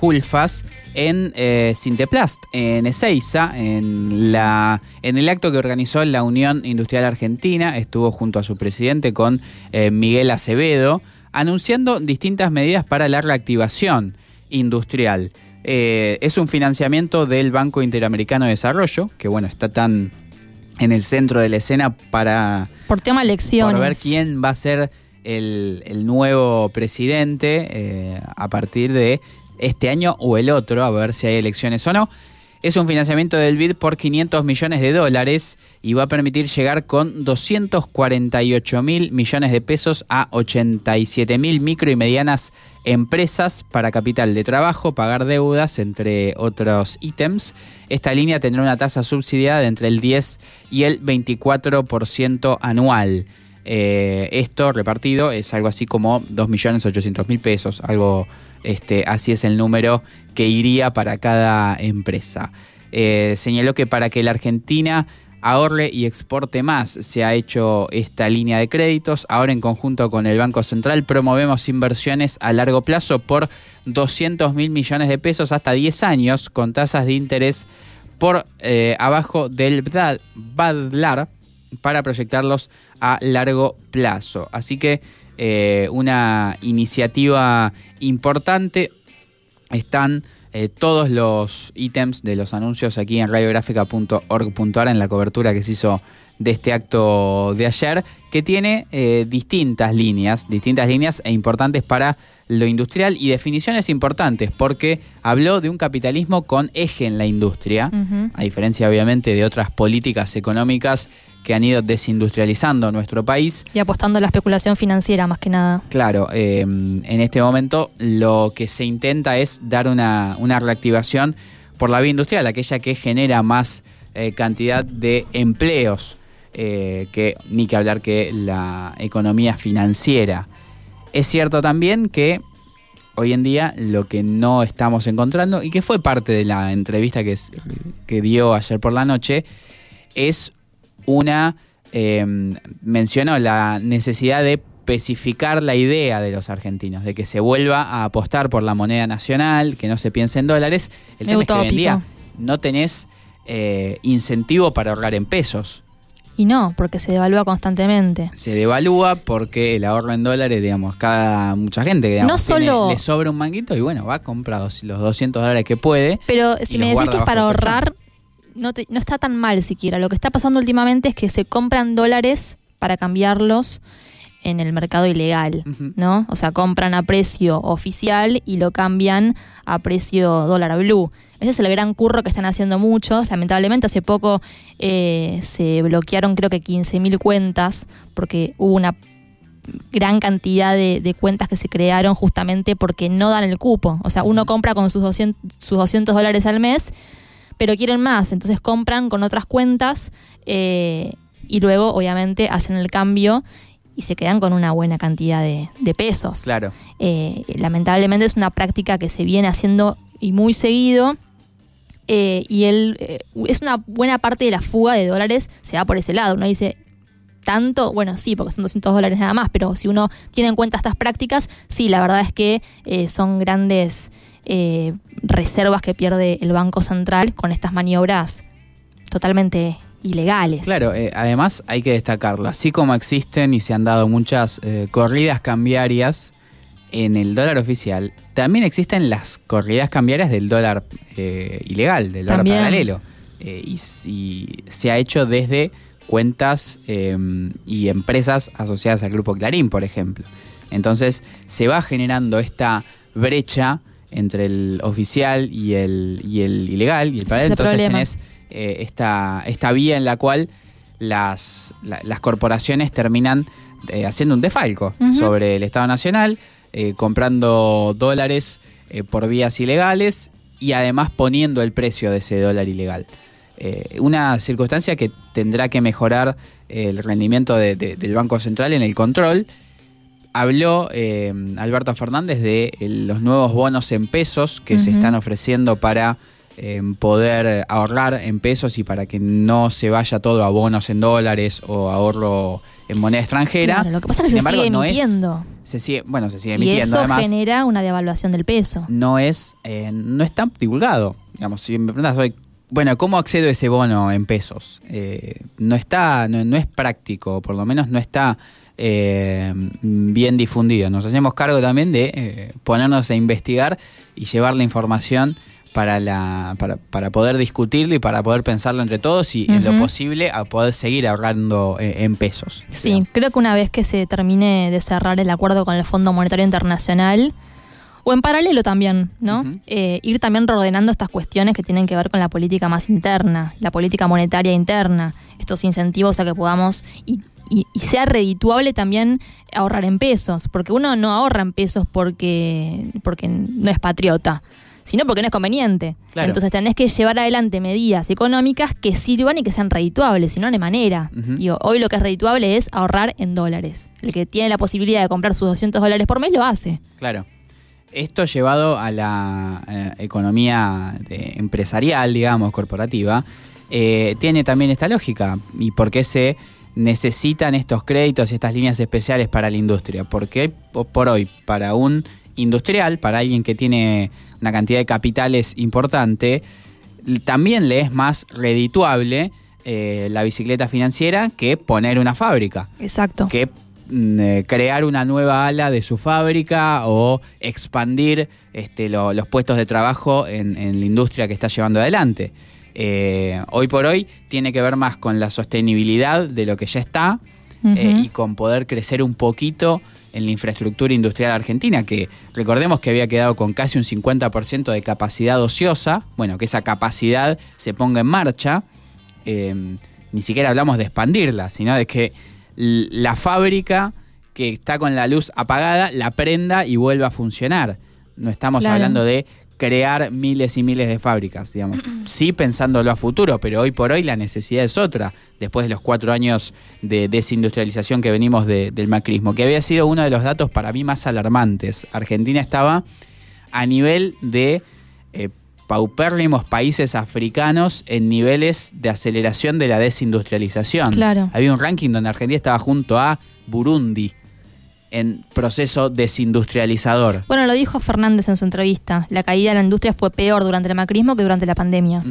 Culfas en eh, Sinteplast, en Ezeiza, en, la, en el acto que organizó la Unión Industrial Argentina. Estuvo junto a su presidente con eh, Miguel Acevedo, anunciando distintas medidas para la reactivación industrial. Eh, es un financiamiento del Banco Interamericano de Desarrollo, que bueno, está tan en el centro de la escena para... Por tema elecciones. Por ver quién va a ser el, nuevo presidente eh, a partir de este año o el otro, a ver si hay elecciones o no. Es un financiamiento del BID por 500 millones de dólares y va a permitir llegar con 248 mil millones de pesos a 87 mil micro y medianas empresas para capital de trabajo, pagar deudas, entre otros ítems. Esta línea tendrá una tasa subsidiada de entre el 10 y el 24% anual. Eh, esto repartido es algo así como 2.800.000 pesos, algo este, así es el número que iría para cada empresa. Eh, señaló que para que la Argentina ahorre y exporte más se ha hecho esta línea de créditos. Ahora en conjunto con el Banco Central promovemos inversiones a largo plazo por 200 mil millones de pesos hasta 10 años con tasas de interés por eh, abajo del BADLAR para proyectarlos a largo plazo. Así que eh, una iniciativa importante. Están eh, todos los ítems de los anuncios aquí en radiográfica.org.ar en la cobertura que se hizo de este acto de ayer, que tiene eh, distintas líneas, distintas líneas e importantes para lo industrial y definiciones importantes, porque habló de un capitalismo con eje en la industria, a diferencia obviamente de otras políticas económicas que han ido desindustrializando nuestro país. Y apostando a la especulación financiera más que nada. Claro, eh, en este momento lo que se intenta es dar una, reactivación por la vía industrial, aquella que genera más eh, cantidad de empleos, eh, que ni que hablar que la economía financiera. Es cierto también que hoy en día lo que no estamos encontrando y que fue parte de la entrevista que, que dio ayer por la noche es una eh, mencionó la necesidad de especificar la idea de los argentinos, de que se vuelva a apostar por la moneda nacional, que no se piense en dólares. El tema es que hoy en día no tenés eh, incentivo para ahorrar en pesos. Y no, porque se devalúa constantemente. Se devalúa porque el ahorro en dólares, digamos, cada mucha gente digamos, no solo... le sobra un manguito y bueno, va a comprar los 200 dólares que puede. Pero si me decís que es para ahorrar, no, no está tan mal siquiera. Lo que está pasando últimamente es que se compran dólares para cambiarlos en el mercado ilegal, ¿no? O sea, compran a precio oficial y lo cambian a precio dólar blue. Ese es el gran curro que están haciendo muchos. Lamentablemente hace poco eh, se bloquearon creo que 15.000 cuentas porque hubo una gran cantidad de, cuentas que se crearon justamente porque no dan el cupo. O sea, uno compra con sus 200, sus 200 dólares al mes, pero quieren más, entonces compran con otras cuentas eh, y luego obviamente hacen el cambio y se quedan con una buena cantidad de, pesos. Claro. Eh, lamentablemente es una práctica que se viene haciendo y muy seguido eh, y él eh, es una buena parte de la fuga de dólares se va por ese lado. Uno dice, tanto, bueno, sí, porque son 200 dólares nada más, pero si uno tiene en cuenta estas prácticas, sí, la verdad es que eh, son grandes reservas que pierde el Banco Central con estas maniobras totalmente ilegales. Claro, además hay que destacarlo, así como existen y se han dado muchas corridas cambiarias en el dólar oficial, también existen las corridas cambiarias del dólar eh, ilegal, del dólar paralelo. Eh, y, se ha hecho desde cuentas em, y empresas asociadas al grupo Clarín, por ejemplo. Entonces se va generando esta brecha entre el oficial y el, y el ilegal y el paralelo. Entonces tenés eh, esta, esta vía en la cual las, las corporaciones terminan haciendo un defalco sobre el Estado Nacional eh, comprando dólares eh, por vías ilegales y además poniendo el precio de ese dólar ilegal. Eh, una circunstancia que tendrá que mejorar el rendimiento del Banco Central en el control. Habló Alberto Fernández de los nuevos bonos en pesos que se están ofreciendo para poder ahorrar en pesos y para que no se vaya todo a bonos en dólares o ahorro en moneda extranjera. lo que pasa es que Sin embargo, no Es, se sigue, bueno, se sigue emitiendo. Y eso genera una devaluación del peso. No es, eh, no está divulgado. Digamos, si me preguntas hoy, bueno, ¿cómo accedo a ese bono en pesos? Eh, no está, no, es práctico, por lo menos no está eh, bien difundido. Nos hacemos cargo también de ponernos a investigar y llevar la información para, la, para, para, poder discutirlo y para poder pensarlo entre todos y en lo posible a poder seguir ahorrando eh, en pesos. Sí, creo que una vez que se termine de cerrar el acuerdo con el Fondo Monetario Internacional, o en paralelo también, ¿no? Eh, ir también reordenando estas cuestiones que tienen que ver con la política más interna, la política monetaria interna, estos incentivos a que podamos y, y, sea redituable también ahorrar en pesos, porque uno no ahorra en pesos porque, porque no es patriota sino porque no es conveniente. Entonces tenés que llevar adelante medidas económicas que sirvan y que sean redituables, si no, de manera. hoy lo que es redituable es ahorrar en dólares. El que tiene la posibilidad de comprar sus 200 dólares por mes lo hace. Claro. Esto llevado a la eh, economía empresarial, digamos, corporativa, eh, tiene también esta lógica. ¿Y por qué se necesitan estos créditos y estas líneas especiales para la industria? Porque por hoy, para un industrial, para alguien que tiene una cantidad de capitales importante, también le es más redituable eh, la bicicleta financiera que poner una fábrica. Exacto. Que mm, eh, crear una nueva ala de su fábrica o expandir este, los puestos de trabajo en, la industria que está llevando adelante. Eh, hoy por hoy tiene que ver más con la sostenibilidad de lo que ya está y con poder crecer un poquito en la infraestructura industrial argentina, que recordemos que había quedado con casi un 50% de capacidad ociosa, bueno, que esa capacidad se ponga en marcha, eh, ni siquiera hablamos de expandirla, sino de que la fábrica que está con la luz apagada la prenda y vuelva a funcionar. No estamos hablando de crear miles y miles de fábricas, digamos. Sí pensándolo a futuro, pero hoy por hoy la necesidad es otra, después de los cuatro años de desindustrialización que venimos del macrismo, que había sido uno de los datos para mí más alarmantes. Argentina estaba a nivel de eh, paupérrimos países africanos en niveles de aceleración de la desindustrialización. Claro. Había un ranking donde Argentina estaba junto a Burundi, en proceso desindustrializador. Bueno, lo dijo Fernández en su entrevista. La caída de la industria fue peor durante el macrismo que durante la pandemia.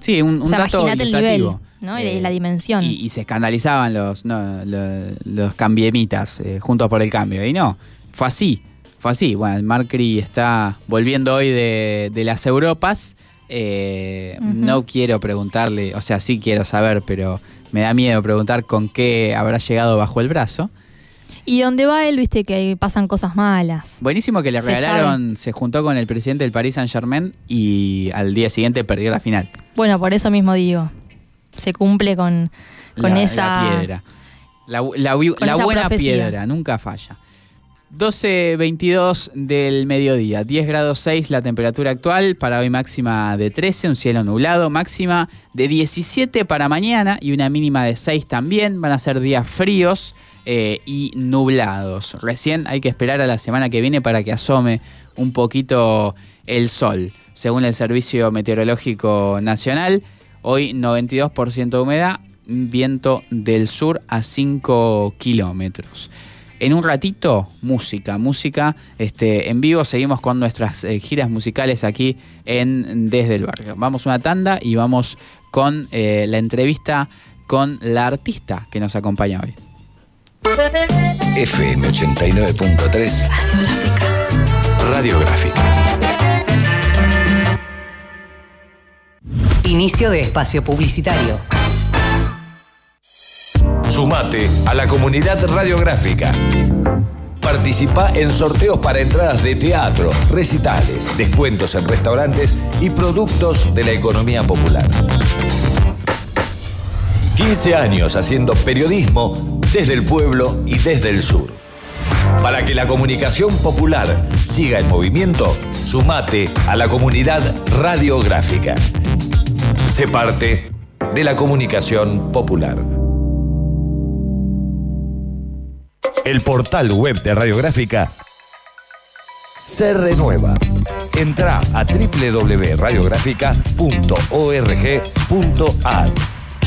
Sí, un, un dato el nivel, ¿no? y la eh, dimensión. Y, se escandalizaban los, los, cambiemitas eh, juntos por el cambio. Y no, fue así. Fue así. Bueno, el Macri está volviendo hoy de, las Europas. Eh, no quiero preguntarle, o sea, sí quiero saber, pero me da miedo preguntar con qué habrá llegado bajo el brazo. Y donde va él, viste que pasan cosas malas. Buenísimo que le regalaron, se juntó con el presidente del Paris Saint Germain y al día siguiente perdió la final. Bueno, por eso mismo digo, se cumple con, con esa... La piedra. La, buena piedra, nunca falla. 12.22 del mediodía, 10 grados 6 la temperatura actual, para hoy máxima de 13, un cielo nublado, máxima de 17 para mañana y una mínima de 6 también, van a ser días fríos. Eh, y nublados. Recién hay que esperar a la semana que viene para que asome un poquito el sol. Según el Servicio Meteorológico Nacional, hoy 92% de humedad, viento del sur a 5 kilómetros. En un ratito, música, música este, en vivo. Seguimos con nuestras eh, giras musicales aquí en Desde el Barrio. Vamos una tanda y vamos con eh, la entrevista con la artista que nos acompaña hoy. FM 89.3 Radiográfica. Radiográfica. Inicio de espacio publicitario. Sumate a la comunidad radiográfica. Participa en sorteos para entradas de teatro, recitales, descuentos en restaurantes y productos de la economía popular. 15 años haciendo periodismo desde el pueblo y desde el sur. Para que la comunicación popular siga en movimiento, sumate a la comunidad radiográfica. Sé parte de la comunicación popular. El portal web de Radiográfica se renueva. Entra a www.radiográfica.org.ar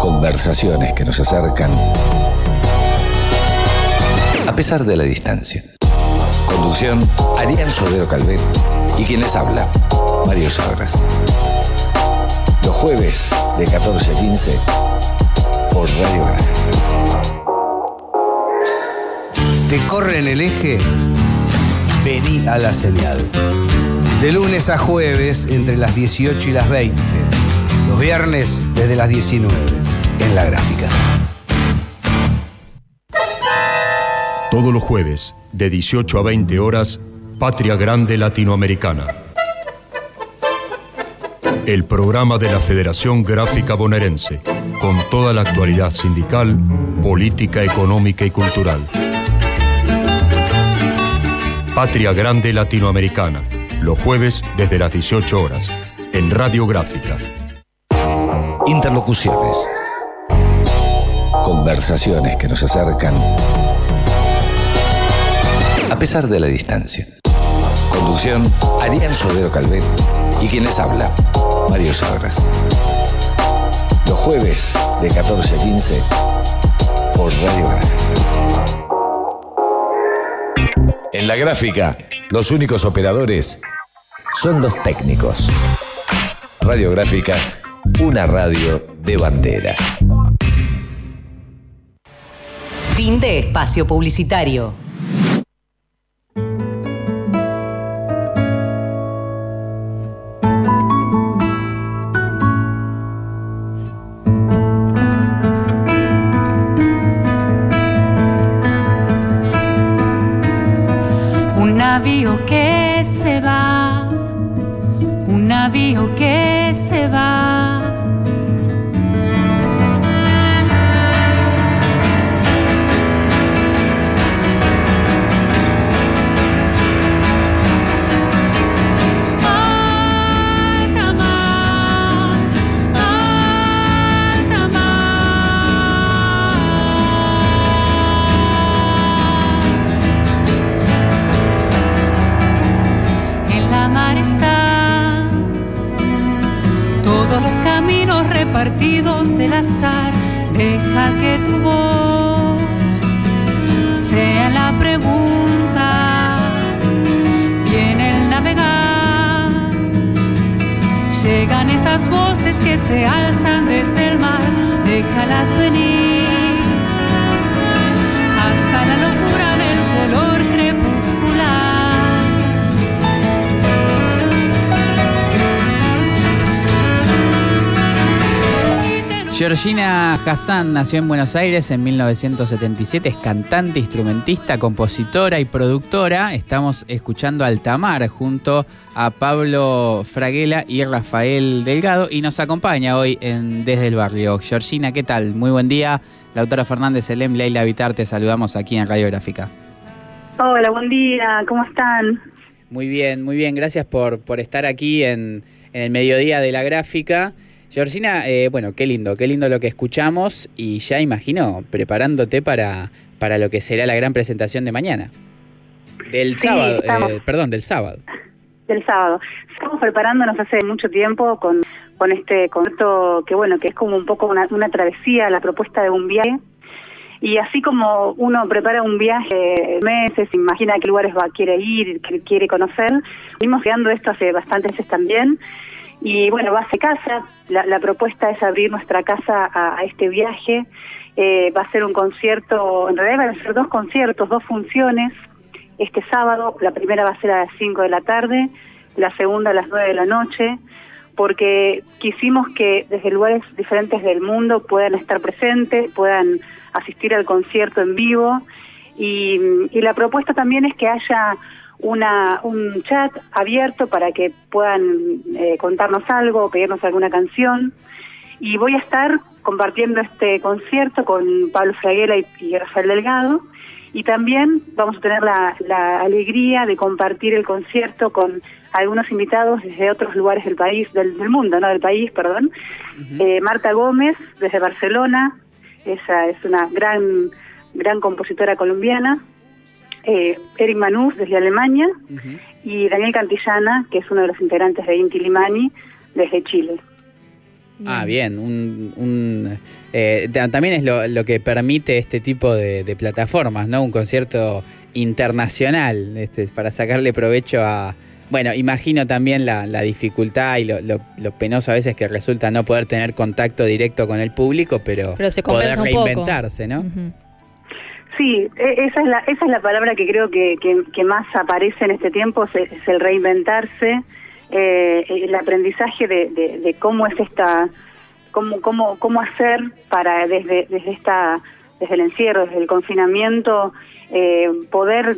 Conversaciones que nos acercan a pesar de la distancia. Conducción, Arián Sodero Calvet y quien les habla, Mario Sabras. Los jueves de 14 a 15 por Radio Gráfica. ¿Te corre en el eje? Vení a la señal. De lunes a jueves entre las 18 y las 20. Viernes desde las 19 en la gráfica. Todos los jueves de 18 a 20 horas, Patria Grande Latinoamericana el programa de la Federación Gráfica Bonaerense, con toda la actualidad sindical, política, económica y cultural. Patria Grande Latinoamericana, los jueves desde las 18 horas, en Radio Gráfica. Interlocuciones. Conversaciones que nos acercan a pesar de la distancia. Conducción, Arián Sodero Calvet y quien les habla, Mario Sabras. Los jueves de 14 a 15 por Radio Gráfica. En la gráfica, los únicos operadores son los técnicos. Radiográfica, una radio de bandera. Fin de espacio publicitario. esas voces que se alzan desde el mar, déjalas venir. Georgina Hassan nació en Buenos Aires en 1977, es cantante, instrumentista, compositora y productora. Estamos escuchando Altamar junto a Pablo Fraguela y Rafael Delgado y nos acompaña hoy en Desde el Barrio. Georgina, ¿qué tal? Muy buen día. Lautaro Fernández, Elem, Leila Vitar, te saludamos aquí en Radio Gráfica. Hola, buen día, ¿cómo están? Muy bien, muy bien. Gracias por, por estar aquí en, en el mediodía de la gráfica. Georgina, eh, bueno, qué lindo, qué lindo lo que escuchamos y ya imagino preparándote para, para lo que será la gran presentación de mañana. Del sábado, eh, perdón, del sábado. Del sábado. Estamos preparándonos hace mucho tiempo con, con este concepto que, bueno, que es como un poco una, una travesía, la propuesta de un viaje. Y así como uno prepara un viaje meses, imagina qué lugares va, quiere ir, qué quiere conocer, venimos creando esto hace bastantes meses también y bueno, base casa, la, propuesta es abrir nuestra casa a, este viaje. Eh, va a ser un concierto, en realidad van a ser dos conciertos, dos funciones. Este sábado, la primera va a ser a las 5 de la tarde, la segunda a las 9 de la noche, porque quisimos que desde lugares diferentes del mundo puedan estar presentes, puedan asistir al concierto en vivo. Y, y la propuesta también es que haya una, un chat abierto para que puedan eh, contarnos algo, pedirnos alguna canción. Y voy a estar compartiendo este concierto con Pablo Fraguela y, Rafael Delgado. Y también vamos a tener la, alegría de compartir el concierto con algunos invitados desde otros lugares del país, del, mundo, no del país, perdón. Eh, Marta Gómez, desde Barcelona, esa es una gran, gran compositora colombiana. Eh, Eric Manús, desde Alemania. Y Daniel Cantillana, que es uno de los integrantes de Inti Limani, desde Chile. Ah, bien. Un, eh, también es lo, que permite este tipo de, plataformas, ¿no? Un concierto internacional, este, para sacarle provecho a... Bueno, imagino también la, dificultad y lo, penoso a veces que resulta no poder tener contacto directo con el público, pero, poder reinventarse, ¿no? Sí, e, esa es la, esa es la palabra que creo que, que, más aparece en este tiempo, es, el reinventarse, eh, el aprendizaje de, de, cómo es esta, cómo, cómo, cómo hacer para desde, desde esta desde el encierro, desde el confinamiento, eh, poder